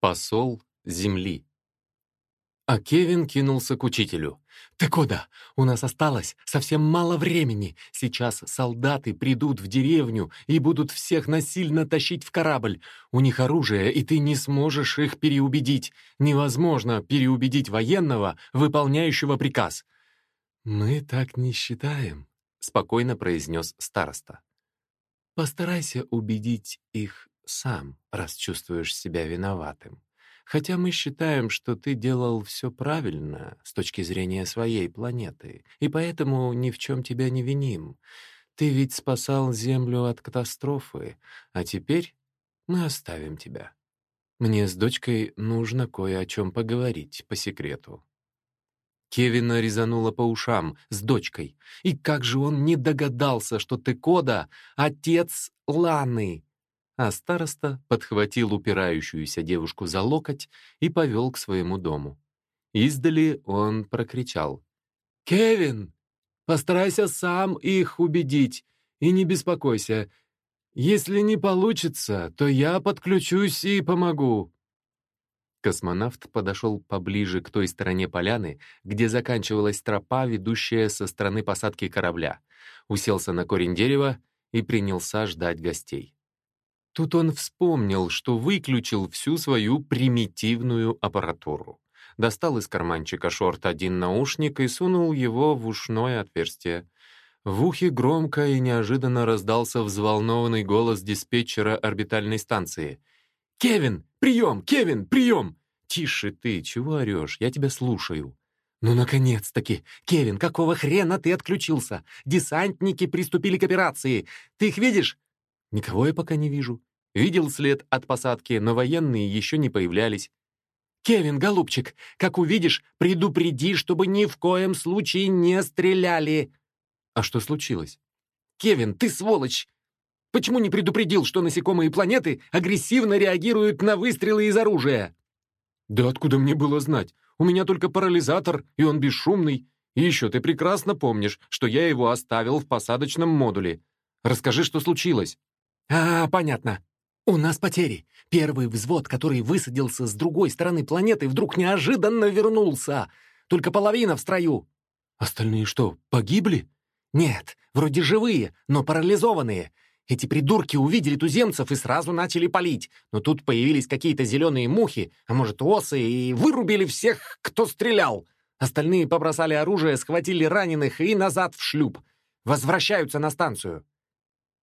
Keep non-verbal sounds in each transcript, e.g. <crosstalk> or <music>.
Посол земли. А Кевин кинулся к учителю. «Ты куда? У нас осталось совсем мало времени. Сейчас солдаты придут в деревню и будут всех насильно тащить в корабль. У них оружие, и ты не сможешь их переубедить. Невозможно переубедить военного, выполняющего приказ». «Мы так не считаем», — спокойно произнес староста. «Постарайся убедить их сам, раз чувствуешь себя виноватым. Хотя мы считаем, что ты делал все правильно с точки зрения своей планеты, и поэтому ни в чем тебя не виним. Ты ведь спасал Землю от катастрофы, а теперь мы оставим тебя. Мне с дочкой нужно кое о чем поговорить по секрету». Кевина резанула по ушам с дочкой. И как же он не догадался, что ты Кода — отец Ланы? А староста подхватил упирающуюся девушку за локоть и повел к своему дому. Издали он прокричал. «Кевин, постарайся сам их убедить и не беспокойся. Если не получится, то я подключусь и помогу». Космонавт подошел поближе к той стороне поляны, где заканчивалась тропа, ведущая со стороны посадки корабля, уселся на корень дерева и принялся ждать гостей. Тут он вспомнил, что выключил всю свою примитивную аппаратуру. Достал из карманчика шорт один наушник и сунул его в ушное отверстие. В ухе громко и неожиданно раздался взволнованный голос диспетчера орбитальной станции. «Кевин, прием! Кевин, прием!» «Тише ты, чего орешь? Я тебя слушаю». «Ну, наконец-таки! Кевин, какого хрена ты отключился? Десантники приступили к операции. Ты их видишь?» «Никого я пока не вижу. Видел след от посадки, но военные еще не появлялись. «Кевин, голубчик, как увидишь, предупреди, чтобы ни в коем случае не стреляли!» «А что случилось?» «Кевин, ты сволочь! Почему не предупредил, что насекомые планеты агрессивно реагируют на выстрелы из оружия?» «Да откуда мне было знать? У меня только парализатор, и он бесшумный. И еще ты прекрасно помнишь, что я его оставил в посадочном модуле. Расскажи, что случилось». «А, понятно. «У нас потери. Первый взвод, который высадился с другой стороны планеты, вдруг неожиданно вернулся. Только половина в строю». «Остальные что, погибли?» «Нет, вроде живые, но парализованные. Эти придурки увидели туземцев и сразу начали палить. Но тут появились какие-то зеленые мухи, а может осы, и вырубили всех, кто стрелял. Остальные побросали оружие, схватили раненых и назад в шлюп. Возвращаются на станцию.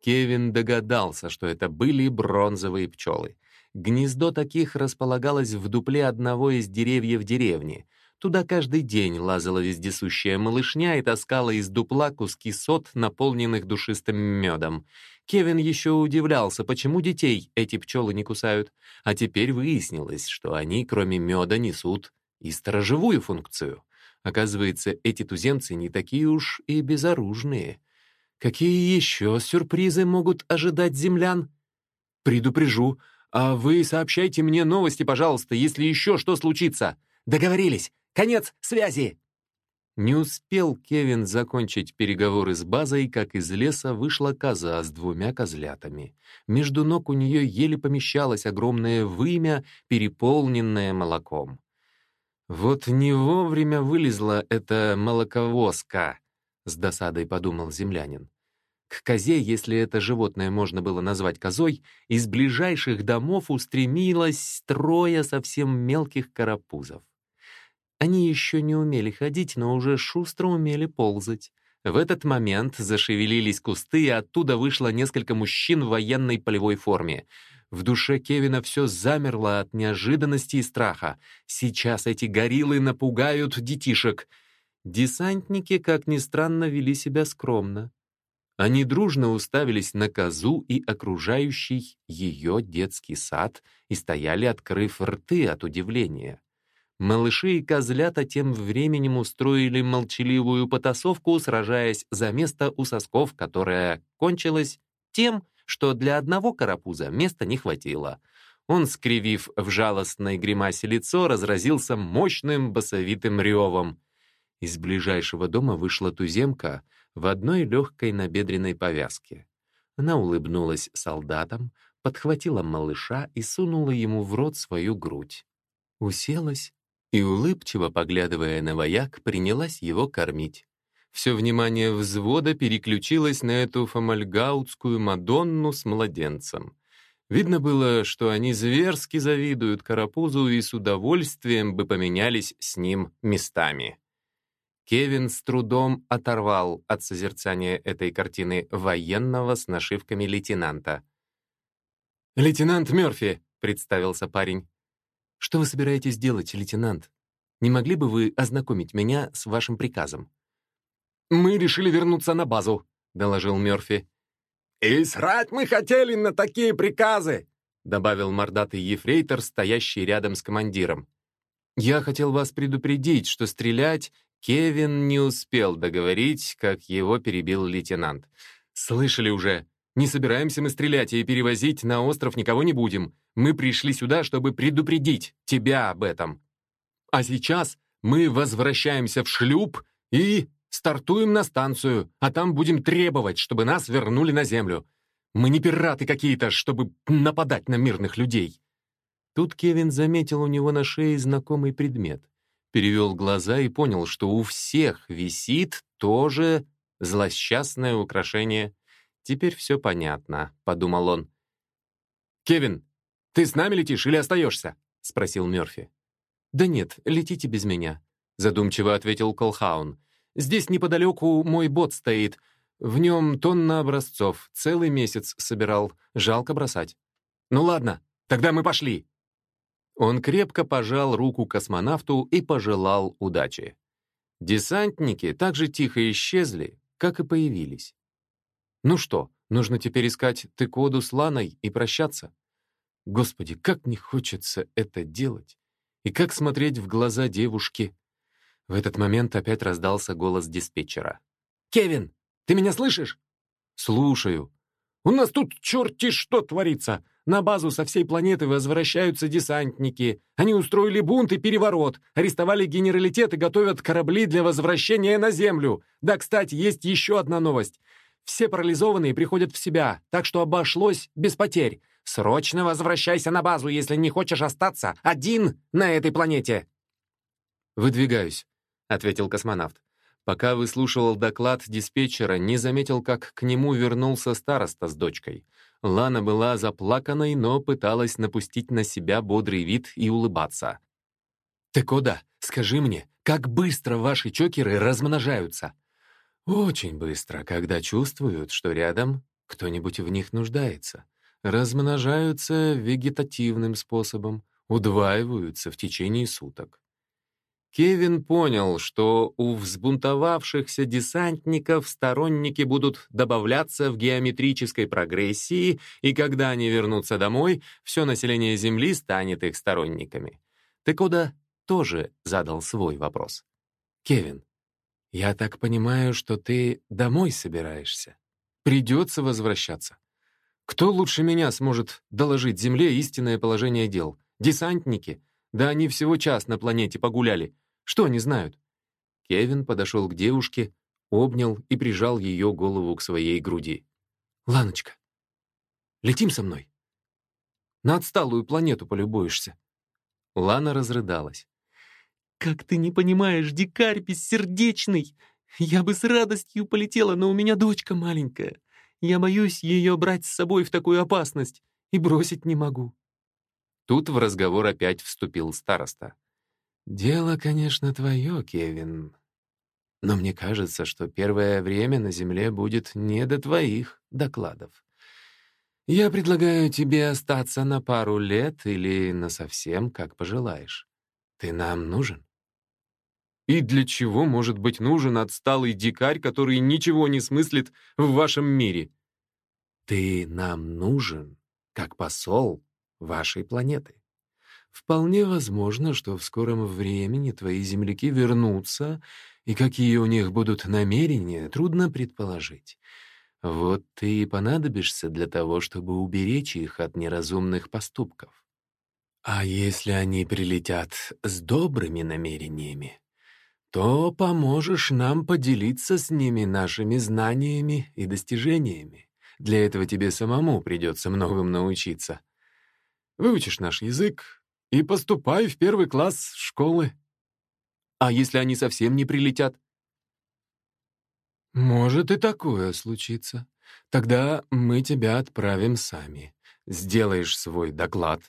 Кевин догадался, что это были бронзовые пчелы. Гнездо таких располагалось в дупле одного из деревьев деревни. Туда каждый день лазала вездесущая малышня и таскала из дупла куски сот, наполненных душистым медом. Кевин еще удивлялся, почему детей эти пчелы не кусают. А теперь выяснилось, что они, кроме меда, несут и сторожевую функцию. Оказывается, эти туземцы не такие уж и безоружные. Какие еще сюрпризы могут ожидать землян? Предупрежу. А вы сообщайте мне новости, пожалуйста, если еще что случится. Договорились. Конец связи. Не успел Кевин закончить переговоры с базой, как из леса вышла коза с двумя козлятами. Между ног у нее еле помещалось огромное вымя, переполненное молоком. Вот не вовремя вылезла эта молоковозка с досадой подумал землянин. К козе, если это животное можно было назвать козой, из ближайших домов устремилось трое совсем мелких карапузов. Они еще не умели ходить, но уже шустро умели ползать. В этот момент зашевелились кусты, и оттуда вышло несколько мужчин в военной полевой форме. В душе Кевина все замерло от неожиданности и страха. Сейчас эти гориллы напугают детишек — Десантники, как ни странно, вели себя скромно. Они дружно уставились на козу и окружающий ее детский сад и стояли, открыв рты от удивления. Малыши и козлята тем временем устроили молчаливую потасовку, сражаясь за место у сосков, которое кончилось тем, что для одного карапуза места не хватило. Он, скривив в жалостной гримасе лицо, разразился мощным басовитым ревом. Из ближайшего дома вышла туземка в одной легкой набедренной повязке. Она улыбнулась солдатам, подхватила малыша и сунула ему в рот свою грудь. Уселась и, улыбчиво поглядывая на вояк, принялась его кормить. Все внимание взвода переключилось на эту фомальгаутскую Мадонну с младенцем. Видно было, что они зверски завидуют Карапузу и с удовольствием бы поменялись с ним местами. Кевин с трудом оторвал от созерцания этой картины военного с нашивками лейтенанта. «Лейтенант Мёрфи», — представился парень. «Что вы собираетесь делать, лейтенант? Не могли бы вы ознакомить меня с вашим приказом?» «Мы решили вернуться на базу», — доложил Мёрфи. «И срать мы хотели на такие приказы!» — добавил мордатый ефрейтор, стоящий рядом с командиром. «Я хотел вас предупредить, что стрелять Кевин не успел договорить, как его перебил лейтенант. «Слышали уже. Не собираемся мы стрелять и перевозить на остров никого не будем. Мы пришли сюда, чтобы предупредить тебя об этом. А сейчас мы возвращаемся в шлюп и стартуем на станцию, а там будем требовать, чтобы нас вернули на землю. Мы не пираты какие-то, чтобы нападать на мирных людей». Тут Кевин заметил у него на шее знакомый предмет перевел глаза и понял, что у всех висит тоже злосчастное украшение. «Теперь все понятно», — подумал он. «Кевин, ты с нами летишь или остаешься?» — спросил Мерфи. «Да нет, летите без меня», — задумчиво ответил Колхаун. «Здесь неподалеку мой бот стоит. В нем тонна образцов. Целый месяц собирал. Жалко бросать». «Ну ладно, тогда мы пошли», он крепко пожал руку космонавту и пожелал удачи. Десантники так же тихо исчезли, как и появились. Ну что, нужно теперь искать Текоду с Ланой и прощаться? Господи, как не хочется это делать! И как смотреть в глаза девушки? В этот момент опять раздался голос диспетчера. «Кевин, ты меня слышишь?» «Слушаю». «У нас тут черти что творится! На базу со всей планеты возвращаются десантники. Они устроили бунт и переворот, арестовали генералитет и готовят корабли для возвращения на Землю. Да, кстати, есть еще одна новость. Все парализованные приходят в себя, так что обошлось без потерь. Срочно возвращайся на базу, если не хочешь остаться один на этой планете. «Выдвигаюсь», — ответил космонавт. Пока выслушивал доклад диспетчера, не заметил, как к нему вернулся староста с дочкой — Лана была заплаканной, но пыталась напустить на себя бодрый вид и улыбаться. «Ты куда? Скажи мне, как быстро ваши чокеры размножаются?» «Очень быстро, когда чувствуют, что рядом кто-нибудь в них нуждается. Размножаются вегетативным способом, удваиваются в течение суток. Кевин понял, что у взбунтовавшихся десантников сторонники будут добавляться в геометрической прогрессии, и когда они вернутся домой, все население Земли станет их сторонниками. Текода тоже задал свой вопрос. «Кевин, я так понимаю, что ты домой собираешься? Придется возвращаться. Кто лучше меня сможет доложить Земле истинное положение дел? Десантники? Да они всего час на планете погуляли. Что они знают?» Кевин подошел к девушке, обнял и прижал ее голову к своей груди. «Ланочка, летим со мной. На отсталую планету полюбуешься». Лана разрыдалась. «Как ты не понимаешь, дикарь бессердечный! Я бы с радостью полетела, но у меня дочка маленькая. Я боюсь ее брать с собой в такую опасность и бросить не могу». Тут в разговор опять вступил староста. «Дело, конечно, твое, Кевин. Но мне кажется, что первое время на Земле будет не до твоих докладов. Я предлагаю тебе остаться на пару лет или на совсем, как пожелаешь. Ты нам нужен». «И для чего может быть нужен отсталый дикарь, который ничего не смыслит в вашем мире?» «Ты нам нужен, как посол вашей планеты. Вполне возможно, что в скором времени твои земляки вернутся, и какие у них будут намерения, трудно предположить. Вот ты и понадобишься для того, чтобы уберечь их от неразумных поступков. А если они прилетят с добрыми намерениями, то поможешь нам поделиться с ними нашими знаниями и достижениями. Для этого тебе самому придется многому научиться. Выучишь наш язык и поступай в первый класс школы. А если они совсем не прилетят? Может и такое случиться. Тогда мы тебя отправим сами. Сделаешь свой доклад,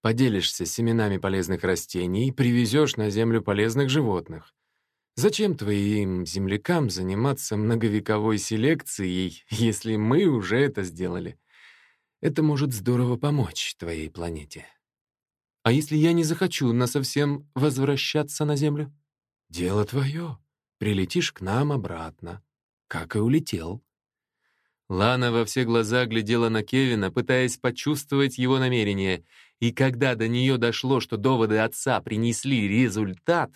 поделишься семенами полезных растений привезешь на землю полезных животных. Зачем твоим землякам заниматься многовековой селекцией, <laughs> если мы уже это сделали? Это может здорово помочь твоей планете. А если я не захочу насовсем возвращаться на Землю? Дело твое. Прилетишь к нам обратно, как и улетел. Лана во все глаза глядела на Кевина, пытаясь почувствовать его намерение, и когда до нее дошло, что доводы отца принесли результат,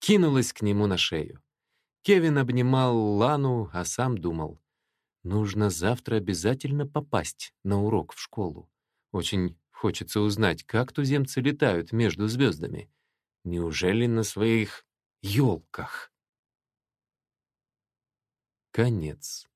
кинулась к нему на шею. Кевин обнимал Лану, а сам думал, нужно завтра обязательно попасть на урок в школу. Очень хочется узнать, как туземцы летают между звездами. Неужели на своих елках? Конец.